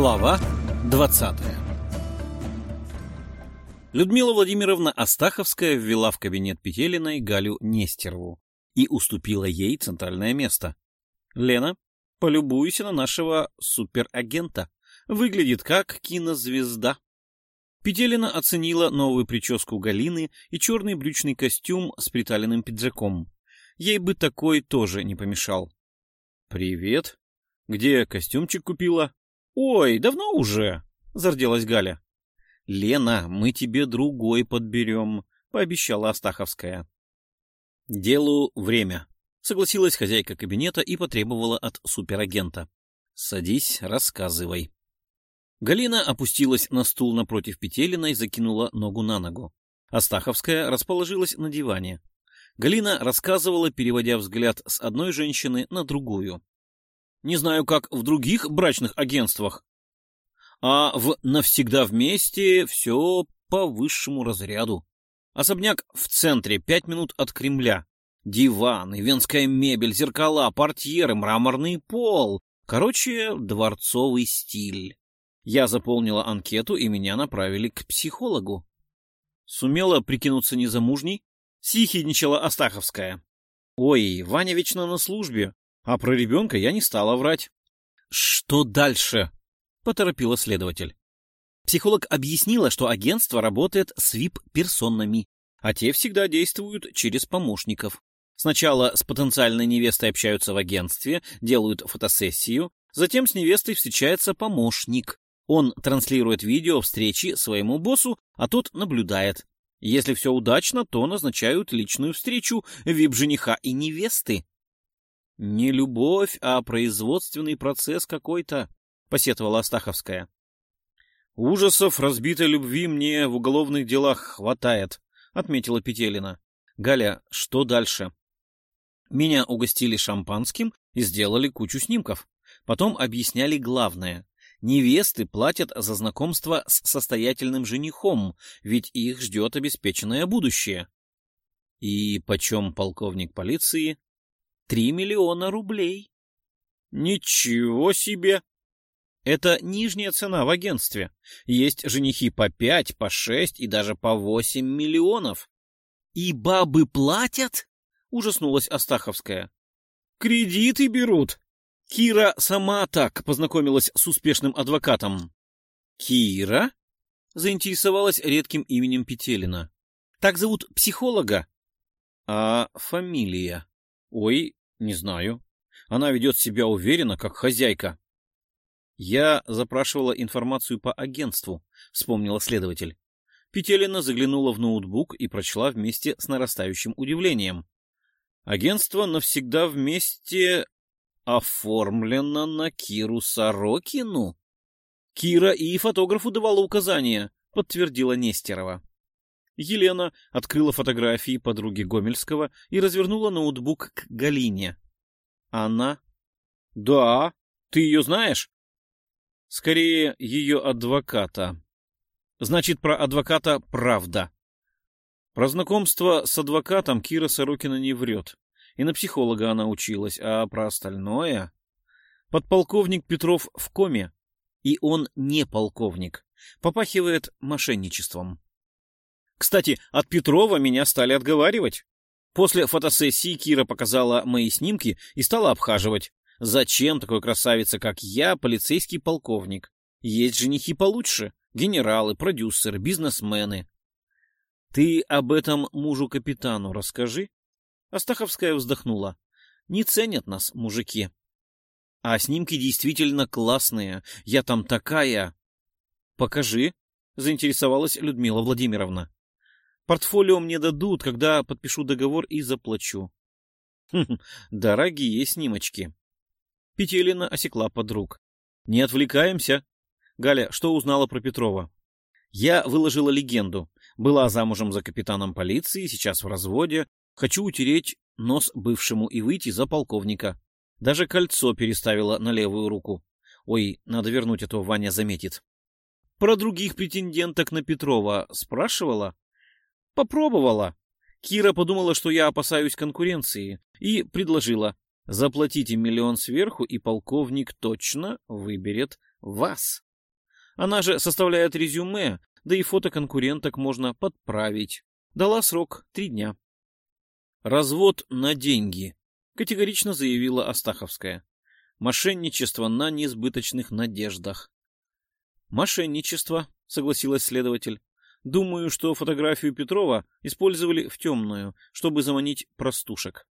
Глава 20 Людмила Владимировна Астаховская ввела в кабинет Петелиной Галю Нестерову и уступила ей центральное место. «Лена, полюбуйся на нашего суперагента. Выглядит как кинозвезда». Петелина оценила новую прическу Галины и черный брючный костюм с приталенным пиджаком. Ей бы такой тоже не помешал. «Привет. Где костюмчик купила?» «Ой, давно уже!» — зарделась Галя. «Лена, мы тебе другой подберем», — пообещала Астаховская. «Делу время», — согласилась хозяйка кабинета и потребовала от суперагента. «Садись, рассказывай». Галина опустилась на стул напротив Петелина и закинула ногу на ногу. Астаховская расположилась на диване. Галина рассказывала, переводя взгляд с одной женщины на другую. Не знаю, как в других брачных агентствах, а в «Навсегда вместе» все по высшему разряду. Особняк в центре, пять минут от Кремля. Диваны, венская мебель, зеркала, портьеры, мраморный пол. Короче, дворцовый стиль. Я заполнила анкету, и меня направили к психологу. Сумела прикинуться незамужней? Сихидничала Астаховская. Ой, Ваня вечно на службе, а про ребенка я не стала врать. Что дальше? Поторопила следователь. Психолог объяснила, что агентство работает с вип-персонами, а те всегда действуют через помощников. Сначала с потенциальной невестой общаются в агентстве, делают фотосессию, затем с невестой встречается помощник. Он транслирует видео встречи своему боссу, а тот наблюдает. Если все удачно, то назначают личную встречу вип-жениха и невесты. Не любовь, а производственный процесс какой-то, посетовала Астаховская. Ужасов разбитой любви мне в уголовных делах хватает, отметила Петелина. Галя, что дальше? Меня угостили шампанским и сделали кучу снимков. Потом объясняли главное. Невесты платят за знакомство с состоятельным женихом, ведь их ждет обеспеченное будущее. И почем полковник полиции Три миллиона рублей. Ничего себе! Это нижняя цена в агентстве. Есть женихи по пять, по шесть и даже по восемь миллионов. И бабы платят? Ужаснулась Астаховская. Кредиты берут. Кира сама так познакомилась с успешным адвокатом. Кира? Заинтересовалась редким именем Петелина. Так зовут психолога? А фамилия? Ой, не знаю. Она ведет себя уверенно, как хозяйка. Я запрашивала информацию по агентству, вспомнила следователь. Петелина заглянула в ноутбук и прочла вместе с нарастающим удивлением. Агентство навсегда вместе оформлено на Киру Сорокину. Кира и фотографу давала указания, подтвердила Нестерова. Елена открыла фотографии подруги Гомельского и развернула ноутбук к Галине. «Она?» «Да. Ты ее знаешь?» «Скорее, ее адвоката». «Значит, про адвоката правда». Про знакомство с адвокатом Кира Сорокина не врет. И на психолога она училась, а про остальное... Подполковник Петров в коме, и он не полковник. Попахивает мошенничеством. Кстати, от Петрова меня стали отговаривать. После фотосессии Кира показала мои снимки и стала обхаживать. Зачем такой красавице, как я, полицейский полковник? Есть женихи получше. Генералы, продюсеры, бизнесмены. Ты об этом мужу-капитану расскажи. Астаховская вздохнула. Не ценят нас мужики. А снимки действительно классные. Я там такая. Покажи, заинтересовалась Людмила Владимировна. Портфолио мне дадут, когда подпишу договор и заплачу. Хм, дорогие снимочки. Петелина осекла подруг. Не отвлекаемся. Галя, что узнала про Петрова? Я выложила легенду. Была замужем за капитаном полиции, сейчас в разводе. Хочу утереть нос бывшему и выйти за полковника. Даже кольцо переставила на левую руку. Ой, надо вернуть, а то Ваня заметит. Про других претенденток на Петрова спрашивала? Попробовала. Кира подумала, что я опасаюсь конкуренции, и предложила. Заплатите миллион сверху, и полковник точно выберет вас. Она же составляет резюме, да и фото конкуренток можно подправить. Дала срок три дня. Развод на деньги, категорично заявила Астаховская. Мошенничество на неизбыточных надеждах. Мошенничество, согласилась следователь. Думаю, что фотографию Петрова использовали в темную, чтобы заманить простушек.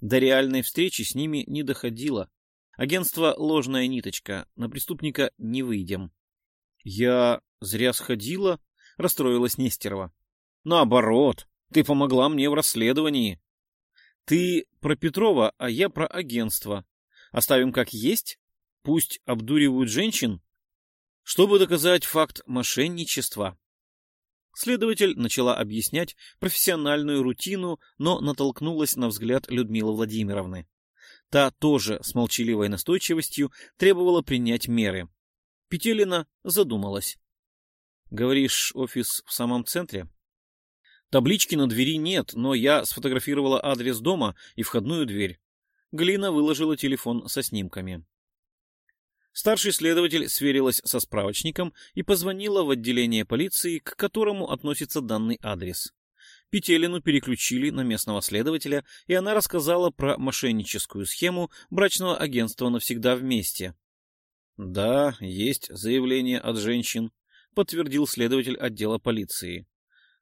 До реальной встречи с ними не доходило. Агентство «Ложная ниточка». На преступника не выйдем. Я зря сходила, расстроилась Нестерова. Наоборот, ты помогла мне в расследовании. Ты про Петрова, а я про агентство. Оставим как есть? Пусть обдуривают женщин? Чтобы доказать факт мошенничества. Следователь начала объяснять профессиональную рутину, но натолкнулась на взгляд Людмилы Владимировны. Та тоже с молчаливой настойчивостью требовала принять меры. Петелина задумалась. «Говоришь, офис в самом центре?» «Таблички на двери нет, но я сфотографировала адрес дома и входную дверь». Глина выложила телефон со снимками. Старший следователь сверилась со справочником и позвонила в отделение полиции, к которому относится данный адрес. Петелину переключили на местного следователя, и она рассказала про мошенническую схему брачного агентства «Навсегда вместе». «Да, есть заявление от женщин», — подтвердил следователь отдела полиции.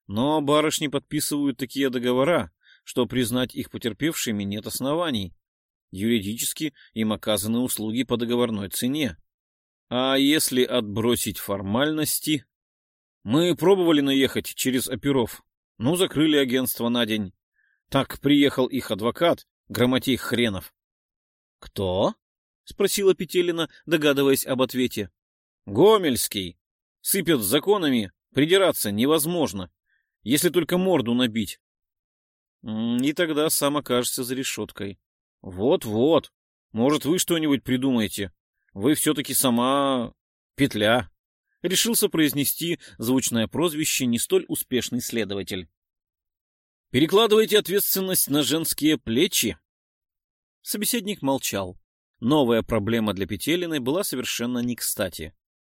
«Но барышни подписывают такие договора, что признать их потерпевшими нет оснований. Юридически им оказаны услуги по договорной цене. А если отбросить формальности... Мы пробовали наехать через оперов. Ну, закрыли агентство на день. Так приехал их адвокат, грамотей хренов. — Кто? — спросила Петелина, догадываясь об ответе. — Гомельский. Сыпят законами, придираться невозможно, если только морду набить. И тогда сам окажется за решеткой. Вот-вот. Может, вы что-нибудь придумаете. Вы все-таки сама... петля. Решился произнести звучное прозвище не столь успешный следователь. Перекладывайте ответственность на женские плечи. Собеседник молчал. Новая проблема для Петелиной была совершенно не кстати.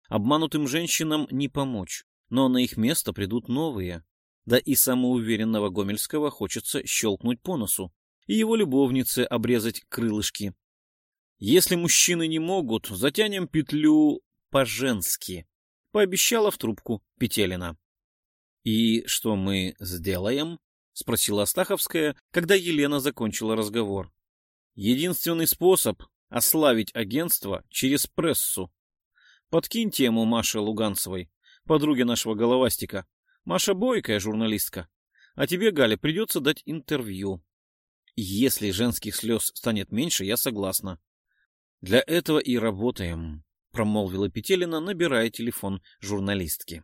Обманутым женщинам не помочь, но на их место придут новые. Да и самоуверенного Гомельского хочется щелкнуть по носу и его любовнице обрезать крылышки. Если мужчины не могут, затянем петлю по-женски, — пообещала в трубку Петелина. — И что мы сделаем? — спросила Астаховская, когда Елена закончила разговор. — Единственный способ — ославить агентство через прессу. Подкинь тему Маше Луганцевой, подруге нашего головастика. Маша бойкая журналистка. А тебе, Галя, придется дать интервью. Если женских слез станет меньше, я согласна. Для этого и работаем, промолвила Петелина, набирая телефон журналистки.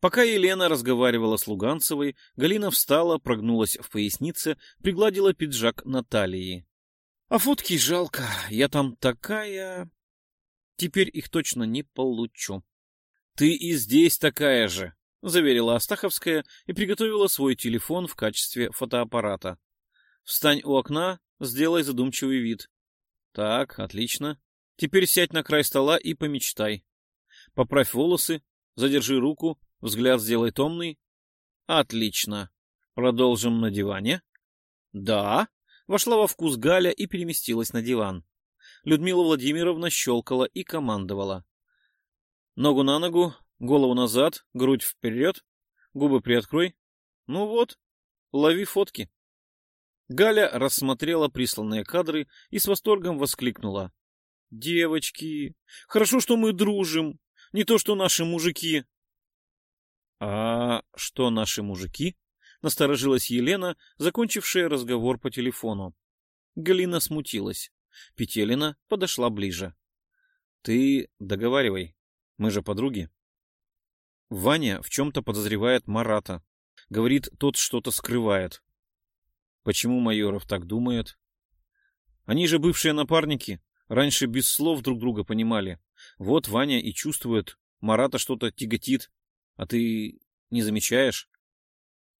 Пока Елена разговаривала с Луганцевой, Галина встала, прогнулась в пояснице, пригладила пиджак Натальи. А фотки жалко, я там такая... Теперь их точно не получу. Ты и здесь такая же, заверила Астаховская и приготовила свой телефон в качестве фотоаппарата. Встань у окна, сделай задумчивый вид. Так, отлично. Теперь сядь на край стола и помечтай. Поправь волосы, задержи руку, взгляд сделай томный. Отлично. Продолжим на диване. Да. Вошла во вкус Галя и переместилась на диван. Людмила Владимировна щелкала и командовала. Ногу на ногу, голову назад, грудь вперед, губы приоткрой. Ну вот, лови фотки. Галя рассмотрела присланные кадры и с восторгом воскликнула. «Девочки, хорошо, что мы дружим, не то что наши мужики». «А что наши мужики?» — насторожилась Елена, закончившая разговор по телефону. Галина смутилась. Петелина подошла ближе. «Ты договаривай, мы же подруги». Ваня в чем-то подозревает Марата. Говорит, тот что-то скрывает. Почему Майоров так думает? Они же бывшие напарники, раньше без слов друг друга понимали. Вот Ваня и чувствует, Марата что-то тяготит, а ты не замечаешь?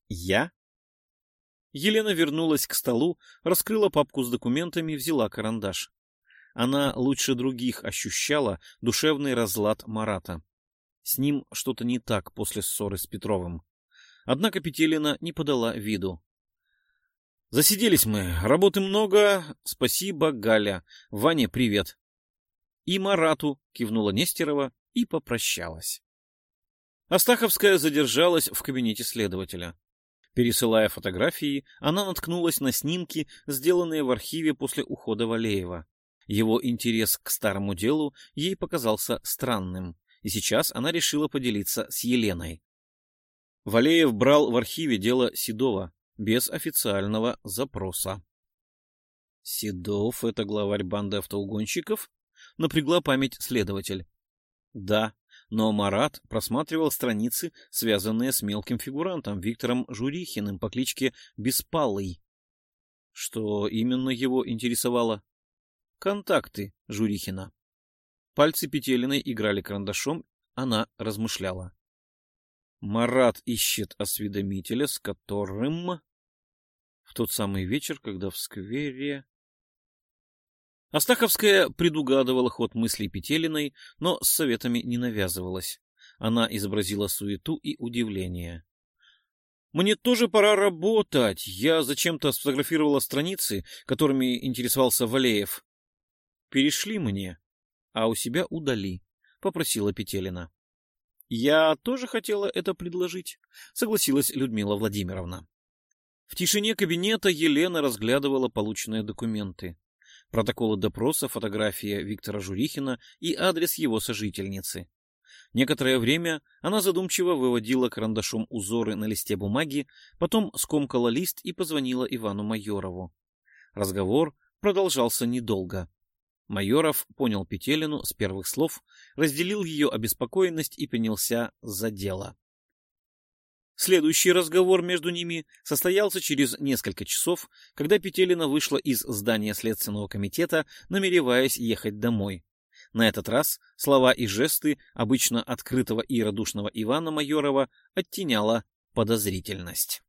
Я? Елена вернулась к столу, раскрыла папку с документами, взяла карандаш. Она лучше других ощущала душевный разлад Марата. С ним что-то не так после ссоры с Петровым. Однако Петелина не подала виду. Засиделись мы, работы много, спасибо, Галя. Ваня, привет. И Марату кивнула Нестерова и попрощалась. Астаховская задержалась в кабинете следователя. Пересылая фотографии, она наткнулась на снимки, сделанные в архиве после ухода Валеева. Его интерес к старому делу ей показался странным, и сейчас она решила поделиться с Еленой. Валеев брал в архиве дело Седова без официального запроса. «Седов — это главарь банды автоугонщиков?» — напрягла память следователь. «Да, но Марат просматривал страницы, связанные с мелким фигурантом Виктором Журихиным по кличке Беспалый. Что именно его интересовало? Контакты Журихина. Пальцы Петелиной играли карандашом, она размышляла. Марат ищет осведомителя, с которым... В тот самый вечер, когда в сквере... Астаховская предугадывала ход мыслей Петелиной, но с советами не навязывалась. Она изобразила суету и удивление. «Мне тоже пора работать. Я зачем-то сфотографировала страницы, которыми интересовался Валеев. Перешли мне, а у себя удали», — попросила Петелина. «Я тоже хотела это предложить», — согласилась Людмила Владимировна. В тишине кабинета Елена разглядывала полученные документы протоколы допроса, фотография Виктора Журихина и адрес его сожительницы. Некоторое время она задумчиво выводила карандашом узоры на листе бумаги, потом скомкала лист и позвонила Ивану Майорову. Разговор продолжался недолго. Майоров понял Петелину с первых слов, разделил ее обеспокоенность и принялся за дело. Следующий разговор между ними состоялся через несколько часов, когда Петелина вышла из здания Следственного комитета, намереваясь ехать домой. На этот раз слова и жесты обычно открытого и радушного Ивана Майорова оттеняла подозрительность.